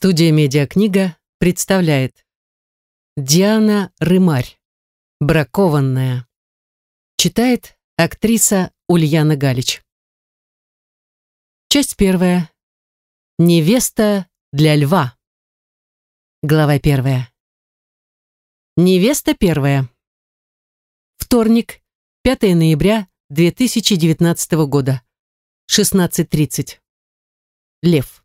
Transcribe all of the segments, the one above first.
Студия «Медиакнига» представляет. Диана Рымарь. «Бракованная» Читает актриса Ульяна Галич. Часть первая. Невеста для льва Глава первая. Невеста первая Вторник, 5 ноября 2019 года. 16.30 Лев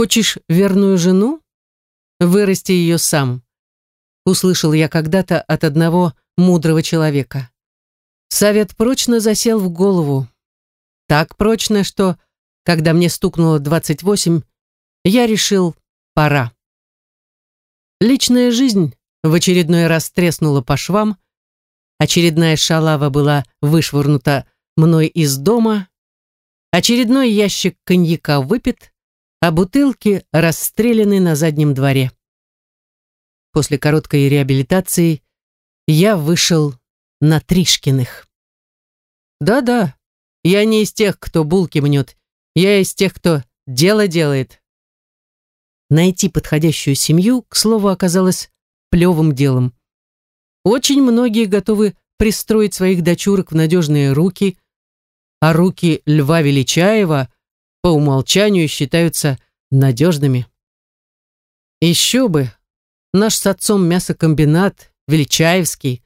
Хочешь верную жену? Вырасти ее сам. Услышал я когда-то от одного мудрого человека. Совет прочно засел в голову. Так прочно, что, когда мне стукнуло 28, я решил, пора. Личная жизнь в очередной раз треснула по швам, очередная шалава была вышвырнута мной из дома, очередной ящик коньяка выпит, а бутылки расстреляны на заднем дворе. После короткой реабилитации я вышел на Тришкиных. Да-да, я не из тех, кто булки мнет, я из тех, кто дело делает. Найти подходящую семью, к слову, оказалось плевым делом. Очень многие готовы пристроить своих дочурок в надежные руки, а руки Льва Величаева – по умолчанию считаются надежными. Еще бы, наш с отцом мясокомбинат, Величаевский,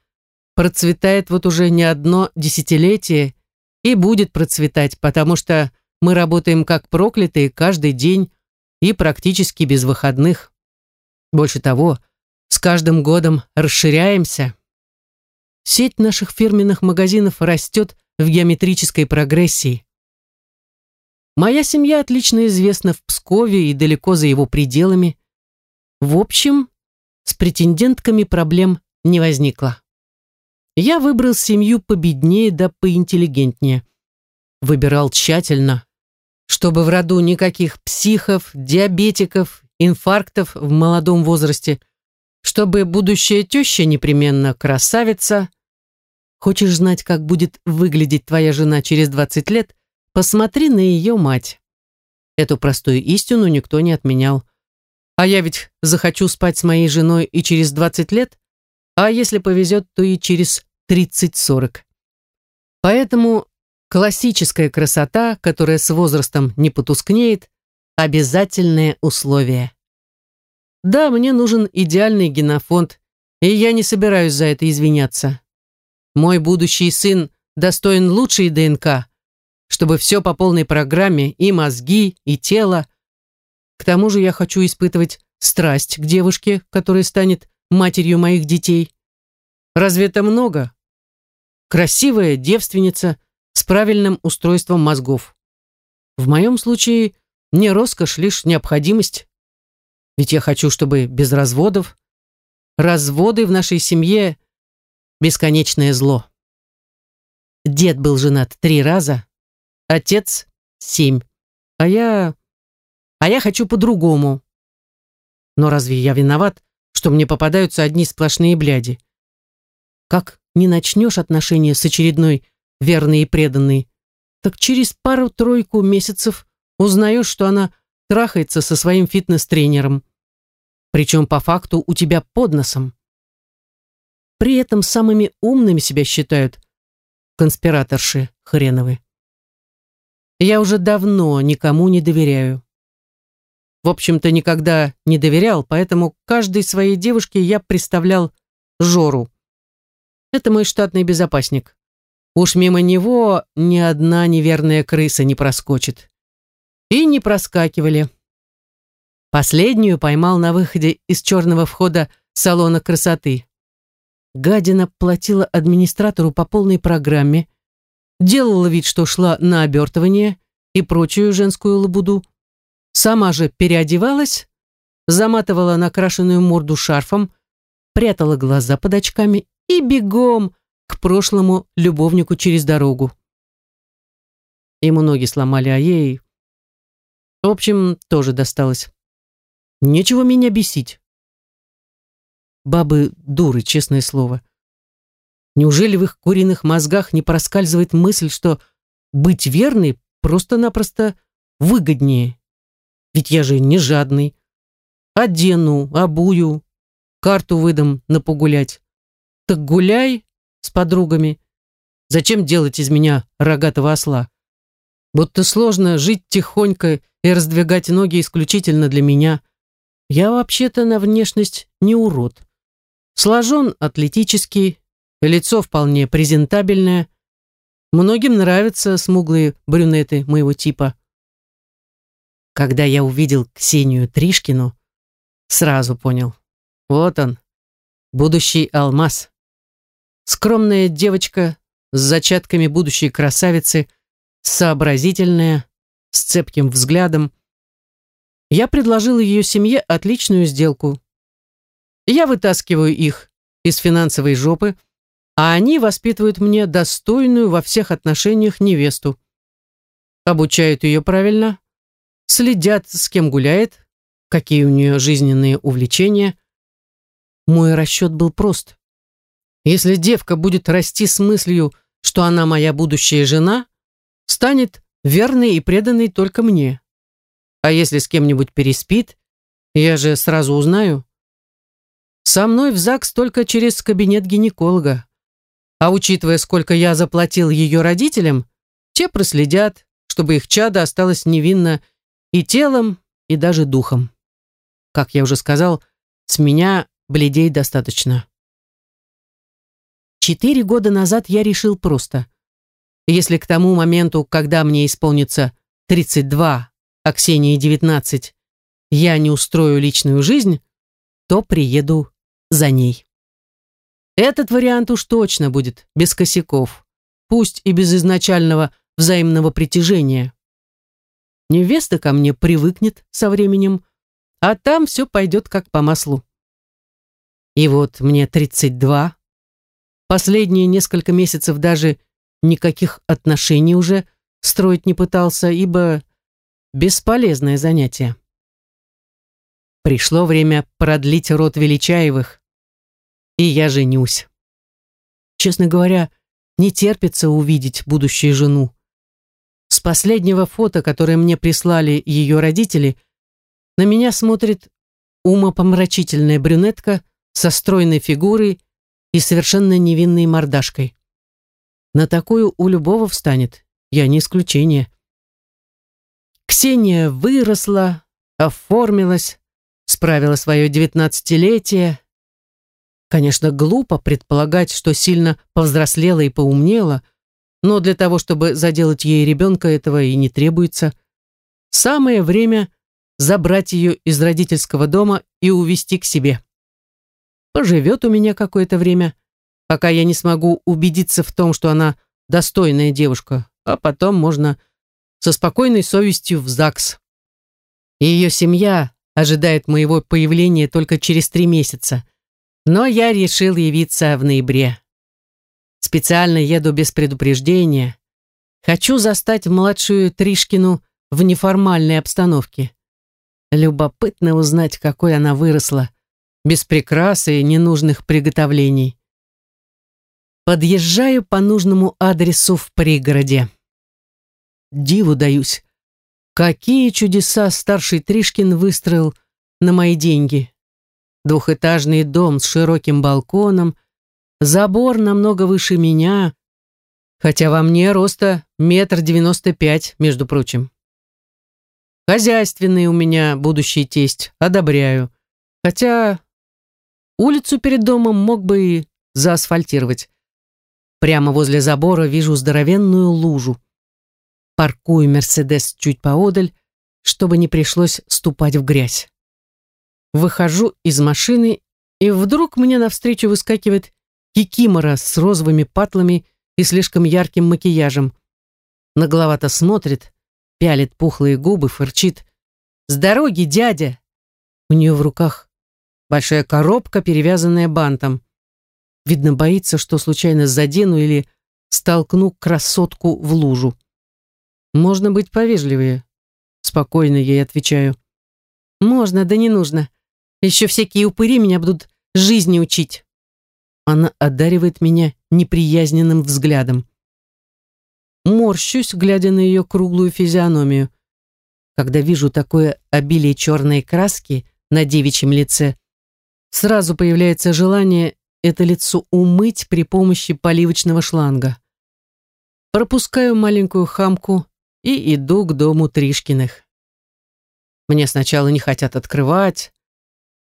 процветает вот уже не одно десятилетие и будет процветать, потому что мы работаем как проклятые каждый день и практически без выходных. Больше того, с каждым годом расширяемся. Сеть наших фирменных магазинов растет в геометрической прогрессии. Моя семья отлично известна в Пскове и далеко за его пределами. В общем, с претендентками проблем не возникло. Я выбрал семью победнее да поинтеллигентнее. Выбирал тщательно, чтобы в роду никаких психов, диабетиков, инфарктов в молодом возрасте, чтобы будущая теща непременно красавица. Хочешь знать, как будет выглядеть твоя жена через 20 лет – Посмотри на ее мать. Эту простую истину никто не отменял. А я ведь захочу спать с моей женой и через 20 лет, а если повезет, то и через 30-40. Поэтому классическая красота, которая с возрастом не потускнеет, обязательное условие. Да, мне нужен идеальный генофонд, и я не собираюсь за это извиняться. Мой будущий сын достоин лучшей ДНК, чтобы все по полной программе, и мозги, и тело. К тому же я хочу испытывать страсть к девушке, которая станет матерью моих детей. Разве это много? Красивая девственница с правильным устройством мозгов. В моем случае не роскошь, лишь необходимость. Ведь я хочу, чтобы без разводов. Разводы в нашей семье – бесконечное зло. Дед был женат три раза, отец семь. А я... А я хочу по-другому. Но разве я виноват, что мне попадаются одни сплошные бляди? Как не начнешь отношения с очередной верной и преданной, так через пару-тройку месяцев узнаешь, что она трахается со своим фитнес-тренером. Причем по факту у тебя под носом. При этом самыми умными себя считают конспираторши хреновы. Я уже давно никому не доверяю. В общем-то, никогда не доверял, поэтому каждой своей девушке я представлял Жору. Это мой штатный безопасник. Уж мимо него ни одна неверная крыса не проскочит. И не проскакивали. Последнюю поймал на выходе из черного входа салона красоты. Гадина платила администратору по полной программе, делала вид, что шла на обертывание и прочую женскую лабуду, сама же переодевалась, заматывала накрашенную морду шарфом, прятала глаза под очками и бегом к прошлому любовнику через дорогу. Ему ноги сломали, а ей... В общем, тоже досталось. Нечего меня бесить. Бабы дуры, честное слово. Неужели в их куриных мозгах не проскальзывает мысль, что быть верной просто-напросто выгоднее? Ведь я же не жадный. Одену, обую, карту выдам на погулять. Так гуляй с подругами. Зачем делать из меня рогатого осла? Будто сложно жить тихонько и раздвигать ноги исключительно для меня. Я вообще-то на внешность не урод. Сложен атлетический, лицо вполне презентабельное. Многим нравятся смуглые брюнеты моего типа. Когда я увидел Ксению Тришкину, сразу понял. Вот он, будущий алмаз. Скромная девочка с зачатками будущей красавицы, сообразительная, с цепким взглядом. Я предложил ее семье отличную сделку. Я вытаскиваю их из финансовой жопы, а они воспитывают мне достойную во всех отношениях невесту. Обучают ее правильно, следят, с кем гуляет, какие у нее жизненные увлечения. Мой расчет был прост. Если девка будет расти с мыслью, что она моя будущая жена, станет верной и преданной только мне. А если с кем-нибудь переспит, я же сразу узнаю. Со мной в ЗАГС только через кабинет гинеколога. А учитывая, сколько я заплатил ее родителям, те проследят, чтобы их чадо осталось невинно и телом, и даже духом. Как я уже сказал, с меня бледей достаточно. Четыре года назад я решил просто. Если к тому моменту, когда мне исполнится 32, а Ксении 19, я не устрою личную жизнь, то приеду за ней. Этот вариант уж точно будет без косяков, пусть и без изначального взаимного притяжения. Невеста ко мне привыкнет со временем, а там все пойдет как по маслу. И вот мне 32, Последние несколько месяцев даже никаких отношений уже строить не пытался, ибо бесполезное занятие. Пришло время продлить род Величаевых, и я женюсь. Честно говоря, не терпится увидеть будущую жену. С последнего фото, которое мне прислали ее родители, на меня смотрит умопомрачительная брюнетка со стройной фигурой и совершенно невинной мордашкой. На такую у любого встанет, я не исключение. Ксения выросла, оформилась, справила свое девятнадцатилетие. Конечно, глупо предполагать, что сильно повзрослела и поумнела, но для того, чтобы заделать ей ребенка, этого и не требуется. Самое время забрать ее из родительского дома и увезти к себе поживет у меня какое-то время, пока я не смогу убедиться в том, что она достойная девушка, а потом можно со спокойной совестью в ЗАГС. Ее семья ожидает моего появления только через три месяца, но я решил явиться в ноябре. Специально еду без предупреждения. Хочу застать младшую Тришкину в неформальной обстановке. Любопытно узнать, какой она выросла без прикрас и ненужных приготовлений. Подъезжаю по нужному адресу в пригороде. Диву даюсь. Какие чудеса старший Тришкин выстроил на мои деньги. Двухэтажный дом с широким балконом, забор намного выше меня, хотя во мне роста метр девяносто пять, между прочим. Хозяйственный у меня будущий тесть, одобряю. Хотя Улицу перед домом мог бы и заасфальтировать. Прямо возле забора вижу здоровенную лужу. Паркую Мерседес чуть поодаль, чтобы не пришлось ступать в грязь. Выхожу из машины, и вдруг мне навстречу выскакивает кикимора с розовыми патлами и слишком ярким макияжем. Нагловато смотрит, пялит пухлые губы, фырчит. «С дороги, дядя!» У нее в руках Большая коробка, перевязанная бантом. Видно, боится, что случайно задену или столкну красотку в лужу. Можно быть повежливее. Спокойно ей отвечаю. Можно, да не нужно. Еще всякие упыри меня будут жизни учить. Она одаривает меня неприязненным взглядом. Морщусь, глядя на ее круглую физиономию. Когда вижу такое обилие черной краски на девичьем лице, сразу появляется желание это лицо умыть при помощи поливочного шланга. Пропускаю маленькую хамку и иду к дому Тришкиных. Мне сначала не хотят открывать,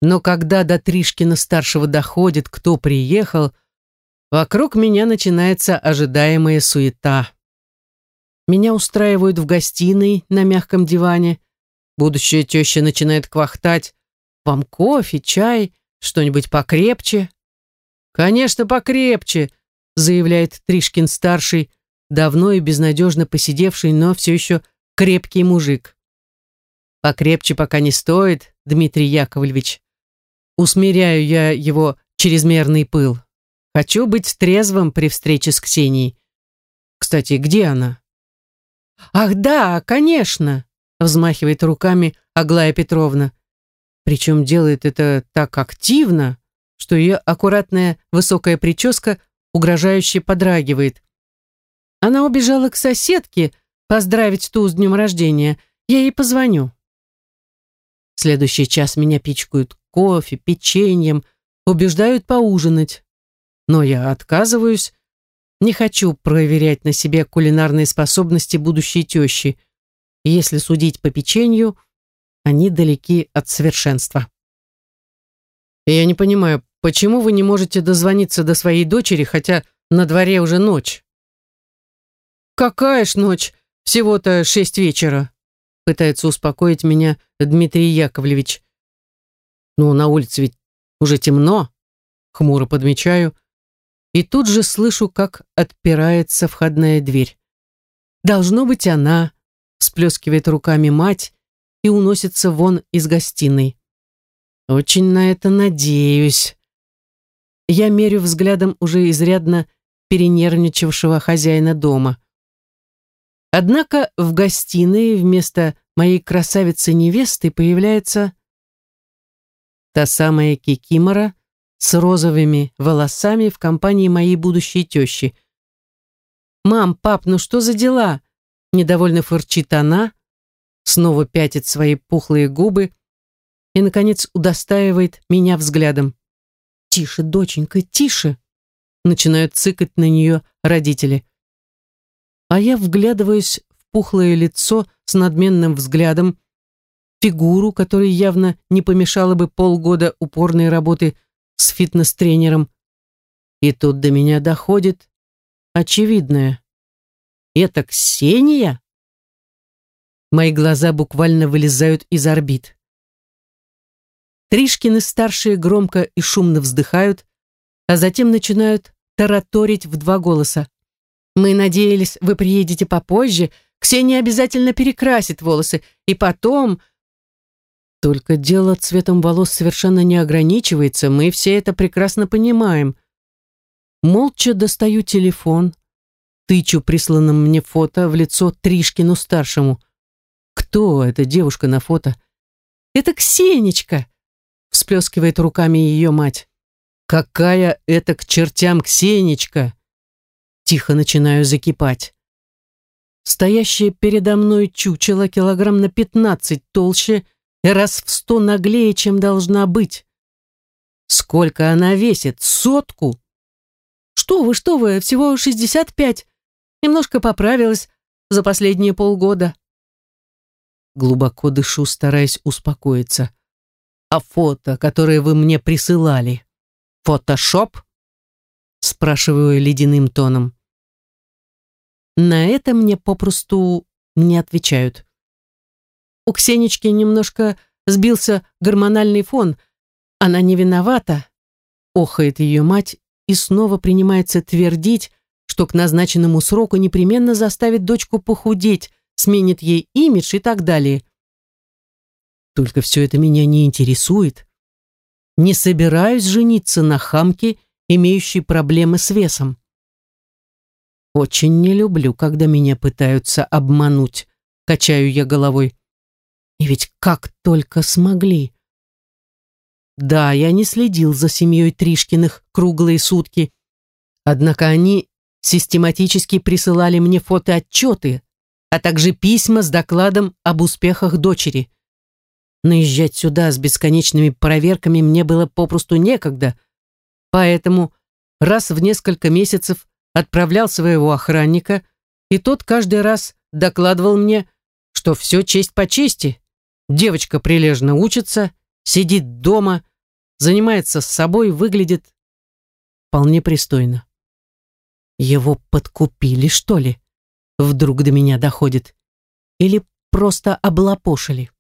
но когда до Тришкина-старшего доходит, кто приехал, вокруг меня начинается ожидаемая суета. Меня устраивают в гостиной на мягком диване. Будущая теща начинает квахтать. «Вам кофе, чай, что-нибудь покрепче?» «Конечно, покрепче», заявляет Тришкин-старший, давно и безнадежно посидевший, но все еще крепкий мужик. «Покрепче пока не стоит, Дмитрий Яковлевич. Усмиряю я его чрезмерный пыл. Хочу быть трезвым при встрече с Ксенией. Кстати, где она?» «Ах да, конечно!» взмахивает руками Аглая Петровна. Причем делает это так активно, что ее аккуратная высокая прическа угрожающе подрагивает. Она убежала к соседке поздравить ту с днем рождения. Я ей позвоню. Следующий час меня пичкают кофе, печеньем, убеждают поужинать. Но я отказываюсь, не хочу проверять на себе кулинарные способности будущей тещи. Если судить по печенью, они далеки от совершенства. Я не понимаю, почему вы не можете дозвониться до своей дочери, хотя на дворе уже ночь? Какая ж ночь? Всего-то шесть вечера. Пытается успокоить меня Дмитрий Яковлевич. Ну, на улице ведь уже темно. Хмуро подмечаю. И тут же слышу, как отпирается входная дверь. Должно быть она, всплескивает руками мать и уносится вон из гостиной. Очень на это надеюсь. Я мерю взглядом уже изрядно перенервничавшего хозяина дома. Однако в гостиной вместо моей красавицы-невесты появляется та самая Кикимора с розовыми волосами в компании моей будущей тещи. «Мам, пап, ну что за дела?» Недовольно фырчит она, снова пятит свои пухлые губы и, наконец, удостаивает меня взглядом. «Тише, доченька, тише!» Начинают цыкать на нее родители. А я вглядываюсь в пухлое лицо с надменным взглядом, фигуру, которой явно не помешало бы полгода упорной работы с фитнес-тренером. И тут до меня доходит очевидное. Это Ксения? Мои глаза буквально вылезают из орбит. Тришкины старшие громко и шумно вздыхают, а затем начинают тараторить в два голоса. «Мы надеялись, вы приедете попозже. Ксения обязательно перекрасит волосы, и потом...» Только дело цветом волос совершенно не ограничивается, мы все это прекрасно понимаем. Молча достаю телефон, тычу присланным мне фото в лицо Тришкину-старшему. Кто эта девушка на фото? Это Ксенечка, всплескивает руками ее мать. Какая это к чертям Ксенечка? Тихо начинаю закипать. Стоящая передо мной чучело килограмм на пятнадцать толще и раз в сто наглее, чем должна быть. Сколько она весит? Сотку? Что вы, что вы, всего шестьдесят пять. Немножко поправилась за последние полгода. Глубоко дышу, стараясь успокоиться. А фото, которое вы мне присылали, фотошоп? Спрашиваю ледяным тоном. На это мне попросту не отвечают. У Ксенечки немножко сбился гормональный фон. Она не виновата, охает ее мать и снова принимается твердить, что к назначенному сроку непременно заставит дочку похудеть, сменит ей имидж и так далее. Только все это меня не интересует. Не собираюсь жениться на хамке, имеющей проблемы с весом. Очень не люблю, когда меня пытаются обмануть, качаю я головой. И ведь как только смогли. Да, я не следил за семьей Тришкиных круглые сутки, однако они систематически присылали мне фотоотчеты, а также письма с докладом об успехах дочери. Наезжать сюда с бесконечными проверками мне было попросту некогда, поэтому раз в несколько месяцев отправлял своего охранника, и тот каждый раз докладывал мне, что все честь по чести. Девочка прилежно учится, сидит дома, занимается с собой, выглядит вполне пристойно. Его подкупили, что ли? Вдруг до меня доходит. Или просто облапошили.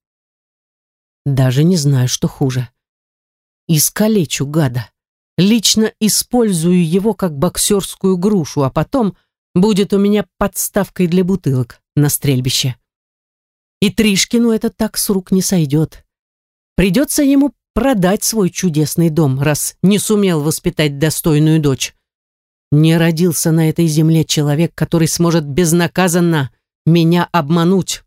Даже не знаю, что хуже. Искалечу гада. Лично использую его как боксерскую грушу, а потом будет у меня подставкой для бутылок на стрельбище. И Тришкину это так с рук не сойдет. Придется ему продать свой чудесный дом, раз не сумел воспитать достойную дочь. Не родился на этой земле человек, который сможет безнаказанно меня обмануть.